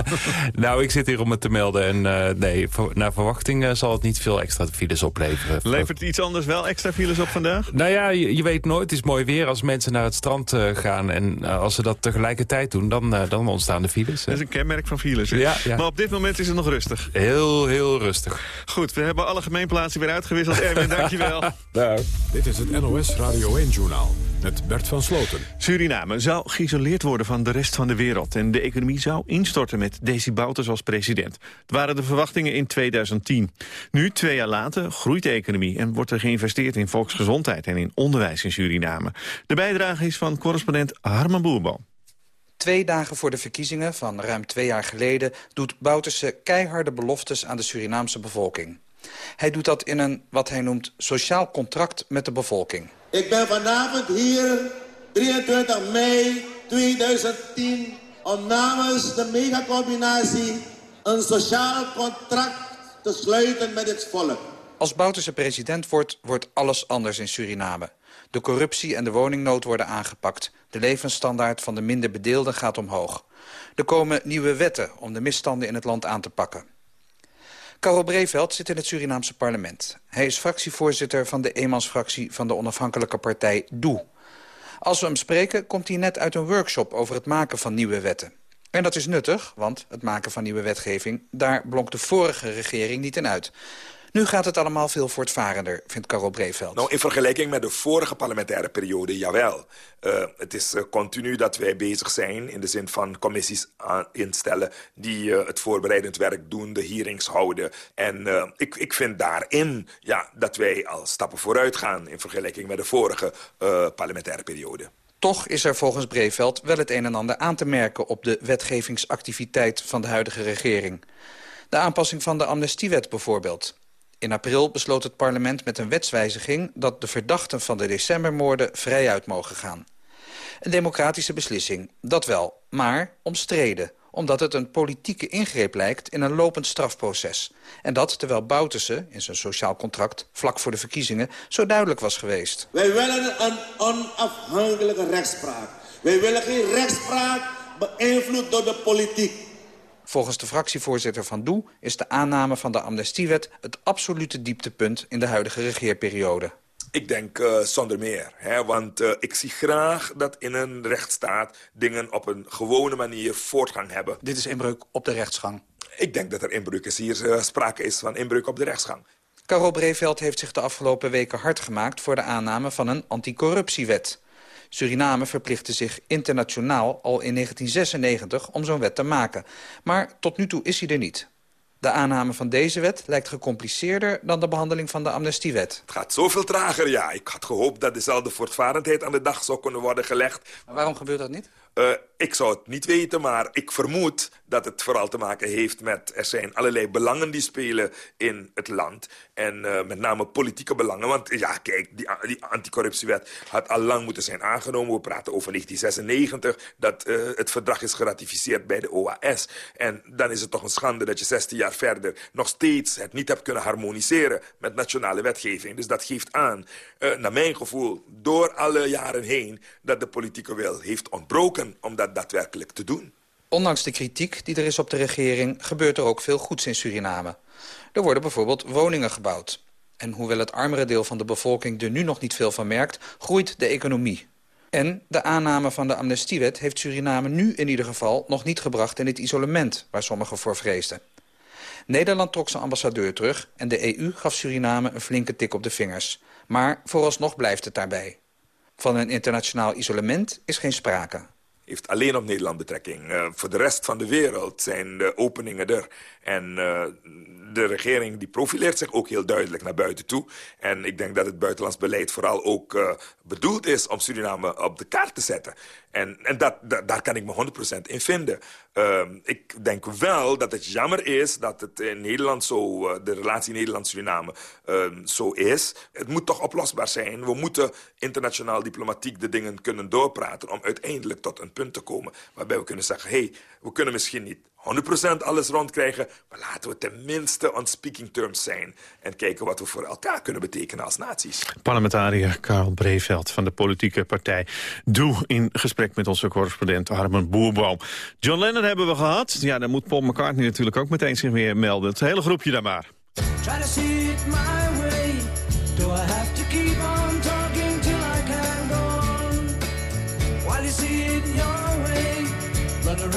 nou, ik zit hier om het te melden. En eh, nee, voor- naar verwachting zal het niet veel extra files opleveren. Levert iets anders wel extra files op vandaag? Nou ja, je, je weet nooit. Het is mooi weer als mensen naar het strand eh, gaan. En eh, als ze dat tegelijkertijd doen, dan, eh, dan ontstaan de files. Dat is een kenmerk van files. hè? Ja, ja. Maar op dit moment is het nog rustig. Heel, heel rustig. Goed, we hebben alle gemeenplaatsen weer uitgewisseld. Erwin, dankjewel. Dit is het NOS Radio 1-journaal met Bert van Sloten. Suriname zou geïsoleerd worden van de rest van de wereld... en de economie zou instorten met Desi Bouterse als president. Het waren de verwachtingen in 2010. Nu, twee jaar later, groeit de economie... en wordt er geïnvesteerd in volksgezondheid en in onderwijs in Suriname. De bijdrage is van correspondent Harman Boerbo. Twee dagen voor de verkiezingen van ruim twee jaar geleden... doet Bouterse keiharde beloftes aan de Surinaamse bevolking. Hij doet dat in een, wat hij noemt, sociaal contract met de bevolking. Ik ben vanavond hier, 23 mei 2010, om namens de megacombinatie een sociaal contract te sluiten met het volk. Als Bouterse president wordt, wordt alles anders in Suriname. De corruptie en de woningnood worden aangepakt. De levensstandaard van de minder bedeelden gaat omhoog. Er komen nieuwe wetten om de misstanden in het land aan te pakken. Karel Breveld zit in het Surinaamse parlement. Hij is fractievoorzitter van de eenmansfractie van de onafhankelijke partij DOE. Als we hem spreken, komt hij net uit een workshop over het maken van nieuwe wetten. En dat is nuttig, want het maken van nieuwe wetgeving... daar blonk de vorige regering niet in uit. Nu gaat het allemaal veel voortvarender, vindt Karel Breveld. Nou, in vergelijking met de vorige parlementaire periode, jawel. Eh, het is eh, continu dat wij bezig zijn in de zin van commissies instellen... die eh, het voorbereidend werk doen, de hearings houden. En ik, ik vind daarin ja, dat wij al stappen vooruit gaan... in vergelijking met de vorige parlementaire periode. Toch is er volgens Breveld wel het een en ander aan te merken... op de wetgevingsactiviteit van de huidige regering. De aanpassing van de amnestiewet bijvoorbeeld. In april besloot het parlement met een wetswijziging... dat de verdachten van de decembermoorden vrijuit mogen gaan. Een democratische beslissing, dat wel, maar omstreden omdat het een politieke ingreep lijkt in een lopend strafproces. En dat terwijl Bouterse, in zijn sociaal contract, vlak voor de verkiezingen... zo duidelijk was geweest. Wij willen een onafhankelijke rechtspraak. Wij willen geen rechtspraak beïnvloed door de politiek. Volgens de fractievoorzitter van DOE is de aanname van de amnestiewet... het absolute dieptepunt in de huidige regeerperiode. Ik denk eh, zonder meer. Hè, want eh, ik zie graag dat in een rechtsstaat dingen op een gewone manier voortgang hebben. Dit is inbreuk op de rechtsgang. Ik denk dat er inbreuk is. Hier eh, sprake is van inbreuk op de rechtsgang. Karel Breveld heeft zich de afgelopen weken hard gemaakt... voor de aanname van een anticorruptiewet. Suriname verplichtte zich internationaal al in 1996 om zo'n wet te maken. Maar tot nu toe is hij er niet. De aanname van deze wet lijkt gecompliceerder dan de behandeling van de amnestiewet. Het gaat zoveel trager, ja. Ik had gehoopt dat dezelfde voortvarendheid aan de dag zou kunnen worden gelegd. Maar waarom gebeurt dat niet? Eh, ik zou het niet weten, maar ik vermoed dat het vooral te maken heeft met... er zijn allerlei belangen die spelen in het land. En eh, met name politieke belangen. Want ja, kijk, die, die anticorruptiewet had al lang moeten zijn aangenomen. We praten over 1996, dat eh, het verdrag is geratificeerd bij de OAS. En dan is het toch een schande dat je 16 jaar verder... nog steeds het niet hebt kunnen harmoniseren met nationale wetgeving. Dus dat geeft aan, eh, naar mijn gevoel, door alle jaren heen... dat de politieke wil heeft ontbroken om dat daadwerkelijk te doen. Ondanks de kritiek die er is op de regering... gebeurt er ook veel goeds in Suriname. Er worden bijvoorbeeld woningen gebouwd. En hoewel het armere deel van de bevolking er nu nog niet veel van merkt... groeit de economie. En de aanname van de amnestiewet heeft Suriname nu in ieder geval... nog niet gebracht in het isolement waar sommigen voor vreesden. Nederland trok zijn ambassadeur terug... en de EU gaf Suriname een flinke tik op de vingers. Maar vooralsnog blijft het daarbij. Van een internationaal isolement is geen sprake. Heeft alleen op Nederland betrekking. Uh, voor de rest van de wereld zijn de openingen er. En uh, de regering die profileert zich ook heel duidelijk naar buiten toe. En ik denk dat het buitenlands beleid vooral ook uh, bedoeld is... om Suriname op de kaart te zetten. En, en dat, daar kan ik me 100% in vinden. Uh, ik denk wel dat het jammer is dat het in Nederland zo... De relatie Nederland-Suriname uh, zo is. Het moet toch oplosbaar zijn. We moeten internationaal diplomatiek de dingen kunnen doorpraten... om uiteindelijk tot een punt te komen waarbij we kunnen zeggen... hé, hey, we kunnen misschien niet 100% alles rondkrijgen. Maar laten we tenminste on speaking terms zijn. En kijken wat we voor elkaar kunnen betekenen als naties. Parlementariër Karl Breveld van de politieke partij Doe... in gesprek met onze correspondent Armen Boerboom. John Lennon hebben we gehad. Ja, dan moet Paul McCartney natuurlijk ook meteen zich weer melden. Het hele groepje daar maar. Try to see it my way. Do I have to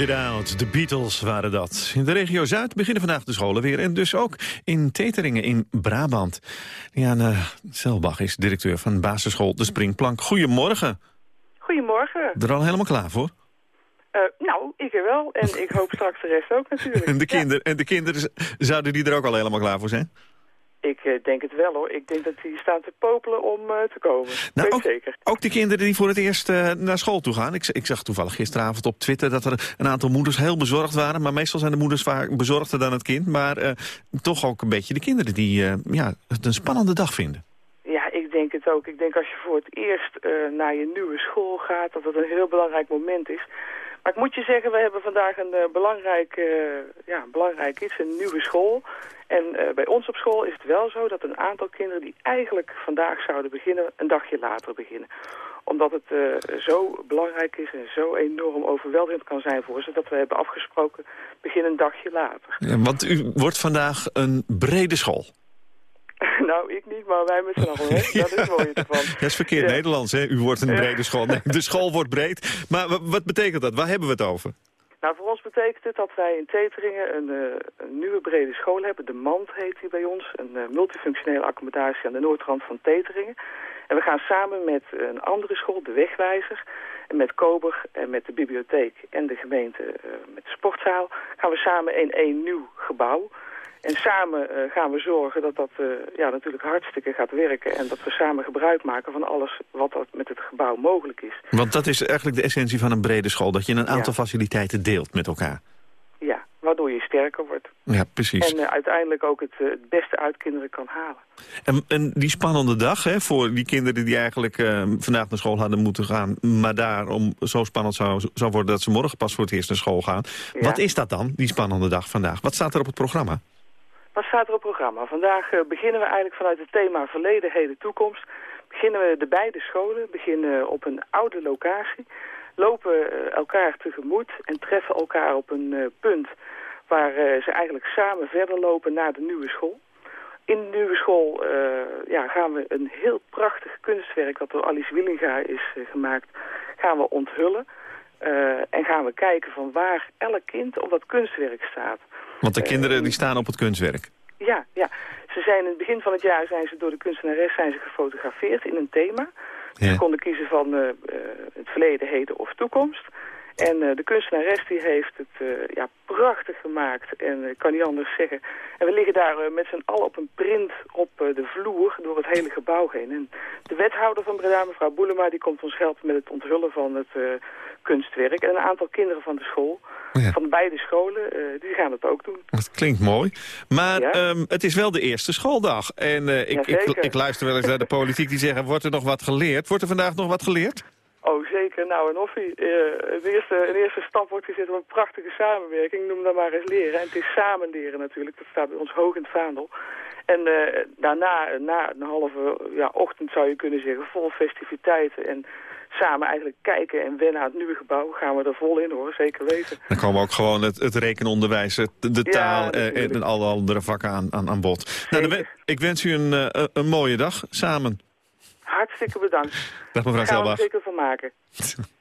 it out. De Beatles waren dat. In de regio Zuid beginnen vandaag de scholen weer. En dus ook in Teteringen in Brabant. Diana Zelbach is directeur van basisschool De Springplank. Goedemorgen. Goedemorgen. Er al helemaal klaar voor? Uh, nou, ik er wel. En ik hoop straks de rest ook natuurlijk. en, de kinderen, en de kinderen, zouden die er ook al helemaal klaar voor zijn? Ik uh, denk het wel hoor. Ik denk dat die staan te popelen om uh, te komen. Nou, ook, zeker. Ook de kinderen die voor het eerst uh, naar school toe gaan. Ik, ik, zag toevallig gisteravond op Twitter dat er een aantal moeders heel bezorgd waren. Maar meestal zijn de moeders vaak bezorgder dan het kind. Maar toch ook een beetje de kinderen die ja, het een spannende dag vinden. Ja, ik denk het ook. Ik denk als je voor het eerst naar je nieuwe school gaat... dat het een heel belangrijk moment is. Maar ik moet je zeggen, we hebben vandaag een belangrijk, ja, belangrijk iets. Een nieuwe school... En uh, bij ons op school is het wel zo dat een aantal kinderen die eigenlijk vandaag zouden beginnen, een dagje later beginnen. Omdat het zo belangrijk is en zo enorm overweldigend kan zijn voor ze, dat we hebben afgesproken, begin een dagje later. Want u wordt vandaag een brede school. nou, ik niet, maar wij met z'n allen. ja. Dat is mooi ervan. Dat is verkeerd Nederlands, hè? U wordt een brede school. Nee, de school wordt breed. Maar wat betekent dat? Waar hebben we het over? Nou, voor ons betekent het dat wij in Teteringen een, uh, een, nieuwe brede school hebben. De MAND heet die bij ons. Een uh, multifunctionele accommodatie aan de noordrand van Teteringen. En we gaan samen met een andere school, de Wegwijzer... en met Kober en met de bibliotheek en de gemeente uh, met de sportzaal... gaan we samen in één nieuw gebouw... En samen uh, gaan we zorgen dat dat uh, ja, natuurlijk hartstikke gaat werken... en dat we samen gebruik maken van alles wat er met het gebouw mogelijk is. Want dat is eigenlijk de essentie van een brede school... dat je een aantal ja. faciliteiten deelt met elkaar. Ja, waardoor je sterker wordt. Ja, precies. En uh, uiteindelijk ook het, het, beste uit kinderen kan halen. En, en die spannende dag hè, voor die kinderen die eigenlijk uh, vandaag naar school hadden moeten gaan... maar daarom zo spannend zou, zou worden dat ze morgen pas voor het eerst naar school gaan. Ja. Wat is dat dan, die spannende dag vandaag? Wat staat er op het programma? Wat staat er op programma? Vandaag beginnen we eigenlijk vanuit het thema verleden, heden, toekomst. Beginnen we de beide scholen, beginnen op een oude locatie lopen elkaar tegemoet en treffen elkaar op een uh, punt waar ze eigenlijk samen verder lopen naar de nieuwe school. In de nieuwe school ja, gaan we een heel prachtig kunstwerk dat door Alice Willinga is gemaakt, gaan we onthullen. en gaan we kijken van waar elk kind op dat kunstwerk staat. Want de kinderen die staan op het kunstwerk? Ja, ja. Ze zijn in het begin van het jaar zijn ze door de kunstenares zijn ze gefotografeerd in een thema. Ja. Ze konden kiezen van uh, het verleden, heden of toekomst. En uh, de kunstenares die heeft het uh, ja, prachtig gemaakt. En ik kan niet anders zeggen. En we liggen daar met z'n allen op een print op de vloer door het hele gebouw heen. En de wethouder van Breda, mevrouw Boelema, die komt ons helpen met het onthullen van het kunstwerk. En een aantal kinderen van de school, ja. van beide scholen, die gaan het ook doen. Dat klinkt mooi. Maar ja? um, het is wel de eerste schooldag. En ik, ik, ik luister wel eens naar de politiek die zeggen, wordt er nog wat geleerd? Wordt er vandaag nog wat geleerd? Oh, zeker. Nou, en Offie, uh, de, eerste, de eerste stap wordt gezet op een prachtige samenwerking. Noem dat maar eens leren. En het is samen leren natuurlijk. Dat staat bij ons hoog in het vaandel. En uh, daarna, na een halve ja, ochtend zou je kunnen zeggen, vol festiviteiten. En samen eigenlijk kijken en wennen aan het nieuwe gebouw. Gaan we er vol in hoor, zeker weten. Dan komen ook gewoon het, het rekenonderwijs, de, de taal ja, uh, en alle andere vakken aan, aan, aan bod. Nou, dan, ik wens u een, uh, een mooie dag samen. Hartstikke bedankt. Dag mevrouw Daar gaan we er zeker van maken.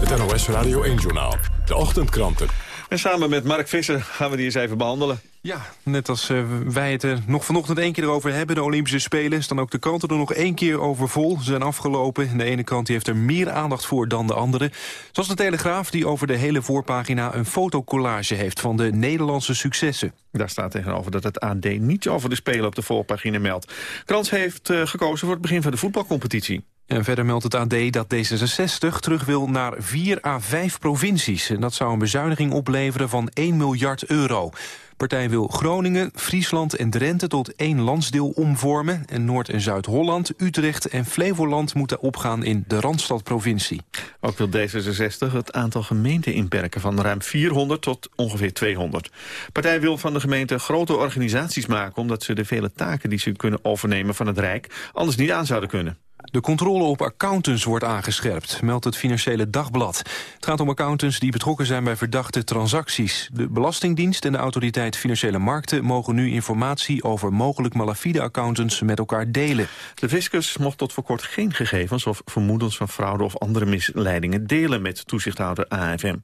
Het NOS Radio 1-journaal. De ochtendkranten. En samen met Mark Visser gaan we die eens even behandelen. Ja, net als uh, wij het er nog vanochtend één keer erover hebben... de Olympische Spelen, staan ook de kranten er nog één keer over vol. Ze zijn afgelopen. De ene krant die heeft er meer aandacht voor dan de andere. Zoals de Telegraaf, die over de hele voorpagina... een fotocollage heeft van de Nederlandse successen. Daar staat tegenover dat het AD niets over de Spelen op de voorpagina meldt. Krans heeft uh, gekozen voor het begin van de voetbalcompetitie. En verder meldt het AD dat D66 terug wil naar 4 à 5 provincies. En dat zou een bezuiniging opleveren van 1 miljard euro. partij wil Groningen, Friesland en Drenthe tot één landsdeel omvormen. En Noord- en Zuid-Holland, Utrecht en Flevoland moeten opgaan in de Randstadprovincie. Ook wil D66 het aantal gemeenten inperken van ruim 400 tot ongeveer 200. De partij wil van de gemeente grote organisaties maken... omdat ze de vele taken die ze kunnen overnemen van het Rijk anders niet aan zouden kunnen. De controle op accountants wordt aangescherpt, meldt het Financiële Dagblad. Het gaat om accountants die betrokken zijn bij verdachte transacties. De Belastingdienst en de Autoriteit Financiële Markten... mogen nu informatie over mogelijk malafide accountants met elkaar delen. De fiscus mocht tot voor kort geen gegevens... of vermoedens van fraude of andere misleidingen delen met toezichthouder AFM.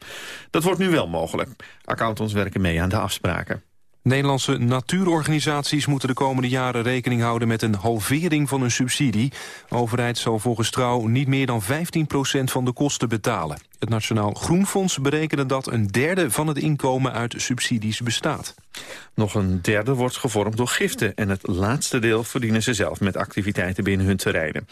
Dat wordt nu wel mogelijk. Accountants werken mee aan de afspraken. Nederlandse natuurorganisaties moeten de komende jaren rekening houden met een halvering van hun subsidie. De overheid zal volgens Trouw niet meer dan 15% van de kosten betalen. Het Nationaal Groenfonds berekende dat een derde van het inkomen uit subsidies bestaat. Nog een derde wordt gevormd door giften en het laatste deel verdienen ze zelf met activiteiten binnen hun terreinen.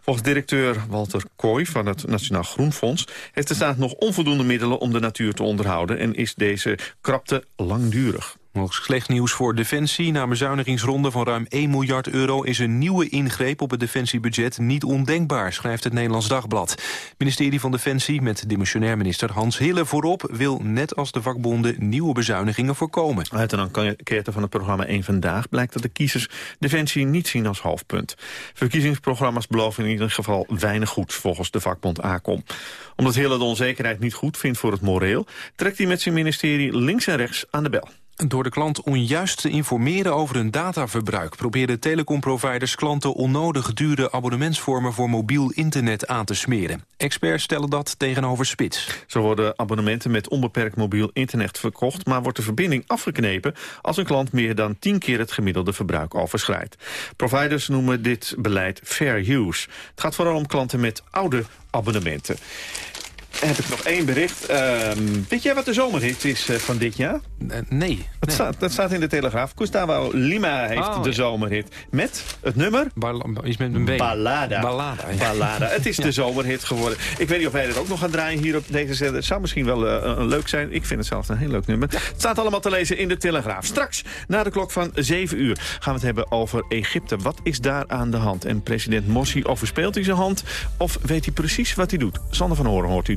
Volgens directeur Walter Kooi van het Nationaal Groenfonds heeft de staat nog onvoldoende middelen om de natuur te onderhouden en is deze krapte langdurig. Nog slecht nieuws voor Defensie. Na bezuinigingsronde van ruim 1 miljard euro... is een nieuwe ingreep op het defensiebudget niet ondenkbaar... schrijft het Nederlands Dagblad. Het ministerie van Defensie met demissionair minister Hans Hille voorop... wil net als de vakbonden nieuwe bezuinigingen voorkomen. Uit een enquête van het programma 1 Vandaag... blijkt dat de kiezers Defensie niet zien als hoofdpunt. Verkiezingsprogramma's beloven in ieder geval weinig goeds... volgens de vakbond ACOM. Omdat Hille de onzekerheid niet goed vindt voor het moreel... trekt hij met zijn ministerie links en rechts aan de bel. Door de klant onjuist te informeren over hun dataverbruik... proberen telecomproviders klanten onnodig dure abonnementsvormen... voor mobiel internet aan te smeren. Experts stellen dat tegenover Spits. Zo worden abonnementen met onbeperkt mobiel internet verkocht... maar wordt de verbinding afgeknepen als een klant meer dan 10 keer het gemiddelde verbruik overschrijdt. Providers noemen dit beleid fair use. Het gaat vooral om klanten met oude abonnementen. Heb ik nog één bericht. Ehm, weet jij wat de zomerhit is eh, van dit jaar? nee. Dat, Staat, dat staat in de Telegraaf. Gustavo Lima heeft Oh, de ja. zomerhit. Met het nummer? Iets met een B. Ballada. Ballada, ja. Ballada. Het is Ja. de zomerhit geworden. Ik weet niet of wij dat ook nog gaan draaien hier op deze zender. Het zou misschien wel eh, een leuk zijn. Ik vind het zelf een heel leuk nummer. Het staat allemaal te lezen in de Telegraaf. Straks, na de klok van 7 uur, gaan we het hebben over Egypte. Wat is daar aan de hand? En president Morsi, overspeelt hij zijn hand? Of weet hij precies wat hij doet? Sander van Horen hoort u